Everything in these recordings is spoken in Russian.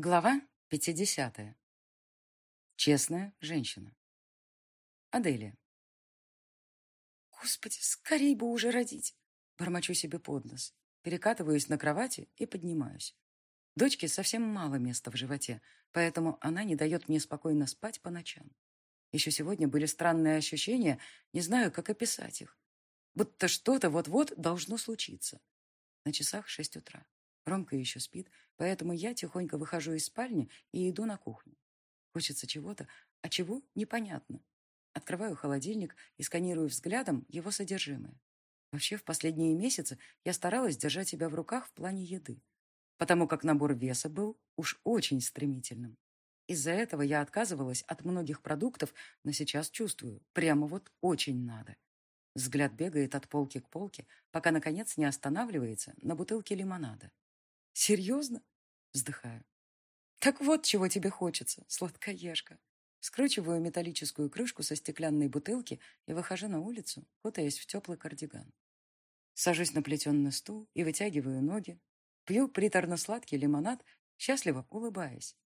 Глава 50. Честная женщина. Аделия. Господи, скорей бы уже родить. Бормочу себе под нос. Перекатываюсь на кровати и поднимаюсь. Дочке совсем мало места в животе, поэтому она не дает мне спокойно спать по ночам. Еще сегодня были странные ощущения, не знаю, как описать их. Будто что-то вот-вот должно случиться. На часах шесть утра. Ромка еще спит, поэтому я тихонько выхожу из спальни и иду на кухню. Хочется чего-то, а чего – непонятно. Открываю холодильник и сканирую взглядом его содержимое. Вообще, в последние месяцы я старалась держать себя в руках в плане еды, потому как набор веса был уж очень стремительным. Из-за этого я отказывалась от многих продуктов, но сейчас чувствую, прямо вот очень надо. Взгляд бегает от полки к полке, пока, наконец, не останавливается на бутылке лимонада. Серьезно? Вздыхаю. Так вот, чего тебе хочется, сладкоежка. Скручиваю металлическую крышку со стеклянной бутылки и выхожу на улицу, кутаясь в теплый кардиган. Сажусь на плетеный стул и вытягиваю ноги. Пью приторно-сладкий лимонад, счастливо улыбаясь.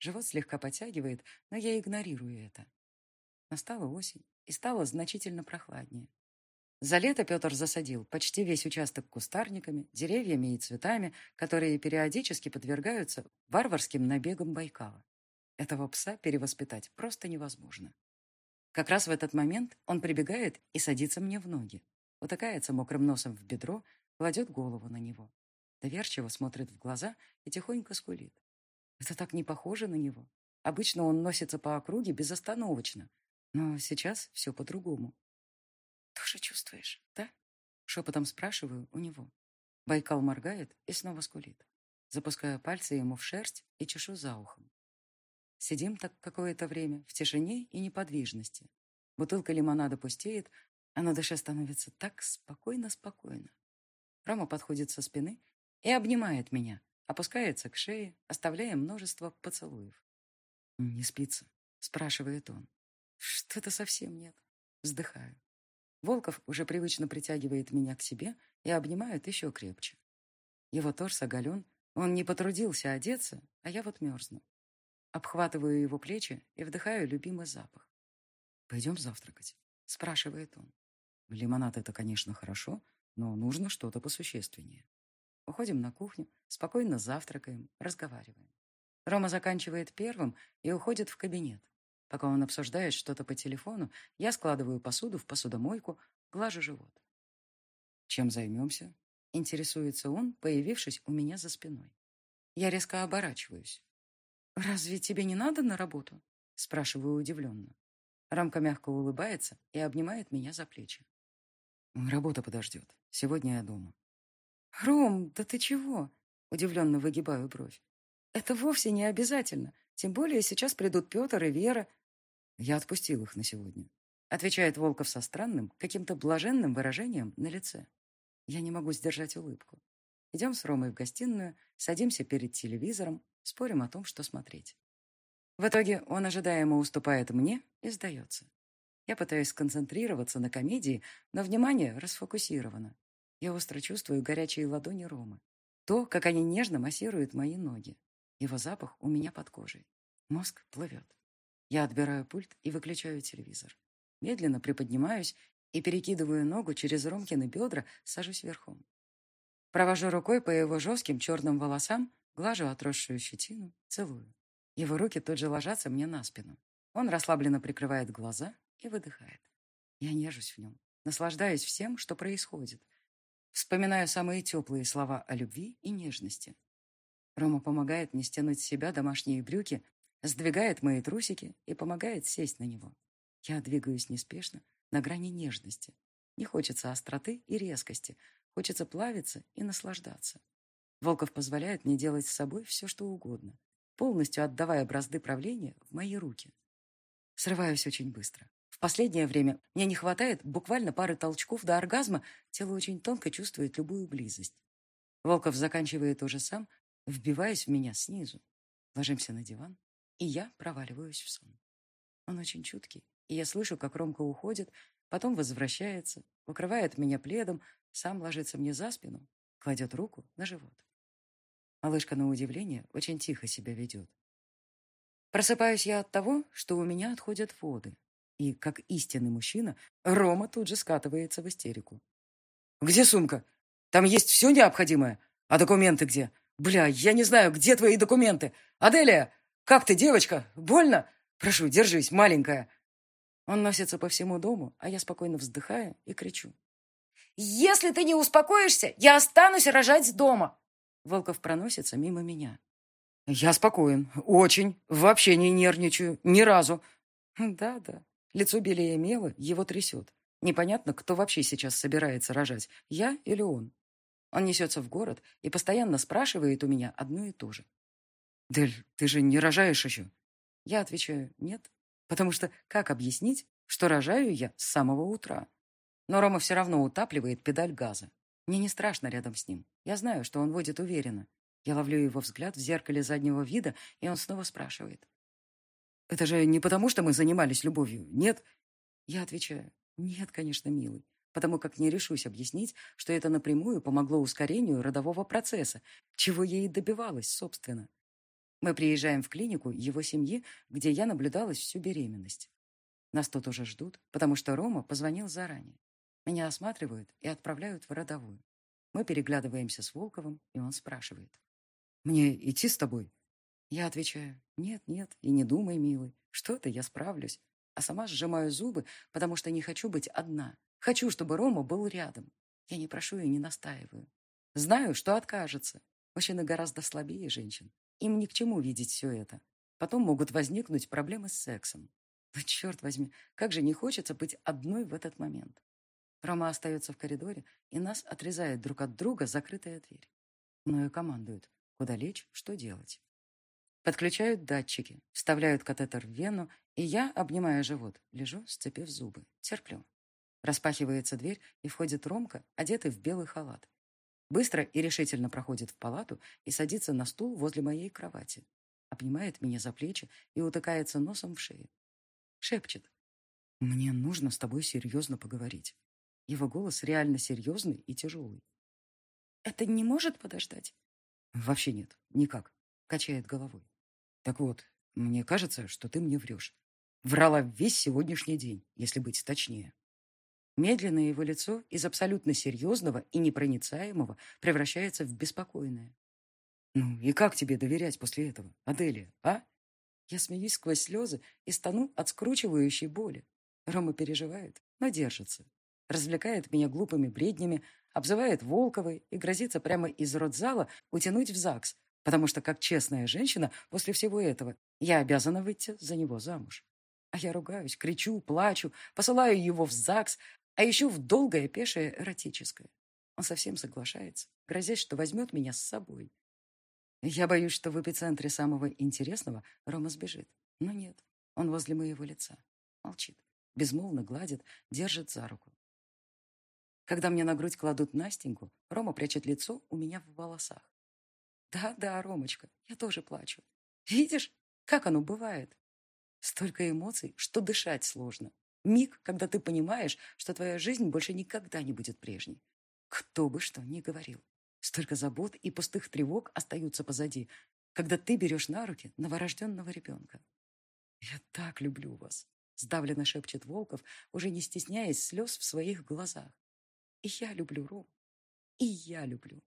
Живот слегка подтягивает, но я игнорирую это. Настала осень, и стало значительно прохладнее. За лето Петр засадил почти весь участок кустарниками, деревьями и цветами, которые периодически подвергаются варварским набегам Байкала. Этого пса перевоспитать просто невозможно. Как раз в этот момент он прибегает и садится мне в ноги, утыкается мокрым носом в бедро, кладет голову на него. Доверчиво смотрит в глаза и тихонько скулит. Это так не похоже на него. Обычно он носится по округе безостановочно, но сейчас все по-другому. «Тоже чувствуешь, да?» Шепотом спрашиваю у него. Байкал моргает и снова скулит. Запускаю пальцы ему в шерсть и чешу за ухом. Сидим так какое-то время в тишине и неподвижности. Бутылка лимонада пустеет, а на душе становится так спокойно-спокойно. Рома подходит со спины и обнимает меня, опускается к шее, оставляя множество поцелуев. «Не спится?» — спрашивает он. «Что-то совсем нет». Вздыхаю. Волков уже привычно притягивает меня к себе и обнимает еще крепче. Его торс оголен, он не потрудился одеться, а я вот мерзну. Обхватываю его плечи и вдыхаю любимый запах. «Пойдем завтракать?» – спрашивает он. «Лимонад – это, конечно, хорошо, но нужно что-то посущественнее». Уходим на кухню, спокойно завтракаем, разговариваем. Рома заканчивает первым и уходит в кабинет. Пока он обсуждает что-то по телефону, я складываю посуду в посудомойку, глажу живот. «Чем займемся?» — интересуется он, появившись у меня за спиной. Я резко оборачиваюсь. «Разве тебе не надо на работу?» — спрашиваю удивленно. Рамка мягко улыбается и обнимает меня за плечи. «Работа подождет. Сегодня я дома». «Ром, да ты чего?» — удивленно выгибаю бровь. «Это вовсе не обязательно. Тем более сейчас придут Петр и Вера, я отпустил их на сегодня. Отвечает Волков со странным, каким-то блаженным выражением на лице. Я не могу сдержать улыбку. Идем с Ромой в гостиную, садимся перед телевизором, спорим о том, что смотреть. В итоге он ожидаемо уступает мне и сдается. Я пытаюсь сконцентрироваться на комедии, но внимание расфокусировано. Я остро чувствую горячие ладони Ромы. То, как они нежно массируют мои ноги. Его запах у меня под кожей. Мозг плывет. Я отбираю пульт и выключаю телевизор. Медленно приподнимаюсь и перекидываю ногу через Ромкины бедра, сажусь верхом. Провожу рукой по его жестким черным волосам, глажу отросшую щетину, целую. Его руки тут же ложатся мне на спину. Он расслабленно прикрывает глаза и выдыхает. Я нежусь в нем, наслаждаюсь всем, что происходит. Вспоминаю самые теплые слова о любви и нежности. Рома помогает мне стянуть с себя домашние брюки Сдвигает мои трусики и помогает сесть на него. Я двигаюсь неспешно, на грани нежности. Не хочется остроты и резкости. Хочется плавиться и наслаждаться. Волков позволяет мне делать с собой все, что угодно, полностью отдавая бразды правления в мои руки. Срываюсь очень быстро. В последнее время мне не хватает буквально пары толчков до оргазма, тело очень тонко чувствует любую близость. Волков заканчивает уже сам, вбиваясь в меня снизу. Ложимся на диван, и я проваливаюсь в сон. Он очень чуткий, и я слышу, как Ромка уходит, потом возвращается, укрывает меня пледом, сам ложится мне за спину, кладет руку на живот. Малышка, на удивление, очень тихо себя ведет. Просыпаюсь я от того, что у меня отходят воды. И, как истинный мужчина, Рома тут же скатывается в истерику. «Где сумка? Там есть все необходимое. А документы где? Бля, я не знаю, где твои документы? Аделия, как ты, девочка? Больно? Прошу, держись, маленькая». Он носится по всему дому, а я спокойно вздыхаю и кричу. «Если ты не успокоишься, я останусь рожать дома!» Волков проносится мимо меня. «Я спокоен. Очень. Вообще не нервничаю. Ни разу». «Да-да». Лицо белее мела его трясет. Непонятно, кто вообще сейчас собирается рожать, я или он. Он несется в город и постоянно спрашивает у меня одно и то же. «Дель, ты же не рожаешь еще?» Я отвечаю «нет», потому что как объяснить, что рожаю я с самого утра? Но Рома все равно утапливает педаль газа. Мне не страшно рядом с ним. Я знаю, что он водит уверенно. Я ловлю его взгляд в зеркале заднего вида, и он снова спрашивает. «Это же не потому, что мы занимались любовью, нет?» Я отвечаю. «Нет, конечно, милый, потому как не решусь объяснить, что это напрямую помогло ускорению родового процесса, чего я и добивалась, собственно. Мы приезжаем в клинику его семьи, где я наблюдалась всю беременность. Нас тут уже ждут, потому что Рома позвонил заранее. Меня осматривают и отправляют в родовую. Мы переглядываемся с Волковым, и он спрашивает. «Мне идти с тобой?» Я отвечаю. «Нет, нет, и не думай, милый. Что ты, я справлюсь». А сама сжимаю зубы, потому что не хочу быть одна. Хочу, чтобы Рома был рядом. Я не прошу и не настаиваю. Знаю, что откажется. Мужчины гораздо слабее женщин. Им ни к чему видеть все это. Потом могут возникнуть проблемы с сексом. Но, черт возьми, как же не хочется быть одной в этот момент. Рома остается в коридоре, и нас отрезает друг от друга закрытая дверь. Мною командуют, куда лечь, что делать. Подключают датчики, вставляют катетер в вену, и я, обнимая живот, лежу, сцепив зубы, терплю. Распахивается дверь, и входит Ромка, одетый в белый халат. Быстро и решительно проходит в палату и садится на стул возле моей кровати. Обнимает меня за плечи и утыкается носом в шею. Шепчет. «Мне нужно с тобой серьезно поговорить». Его голос реально серьезный и тяжелый. «Это не может подождать?» «Вообще нет, никак», — качает головой. «Так вот, мне кажется, что ты мне врешь. Врала весь сегодняшний день, если быть точнее». Медленно его лицо из абсолютно серьезного и непроницаемого превращается в беспокойное. «Ну и как тебе доверять после этого, Аделия, а?» Я смеюсь сквозь слезы и стану от скручивающей боли. Рома переживает, но держится развлекает меня глупыми бреднями, обзывает Волковой и грозится прямо из родзала утянуть в ЗАГС, потому что, как честная женщина, после всего этого я обязана выйти за него замуж. А я ругаюсь, кричу, плачу, посылаю его в ЗАГС, а еще в долгое пешее эротическое. Он совсем соглашается, грозясь, что возьмет меня с собой. Я боюсь, что в эпицентре самого интересного Рома сбежит. Но нет, он возле моего лица. Молчит, безмолвно гладит, держит за руку. Когда мне на грудь кладут Настеньку, Рома прячет лицо у меня в волосах. Да-да, Ромочка, я тоже плачу. Видишь, как оно бывает? Столько эмоций, что дышать сложно. Миг, когда ты понимаешь, что твоя жизнь больше никогда не будет прежней. Кто бы что ни говорил. Столько забот и пустых тревог остаются позади, когда ты берешь на руки новорожденного ребенка. «Я так люблю вас», — сдавленно шепчет Волков, уже не стесняясь слез в своих глазах. И я люблю Ром. И я люблю.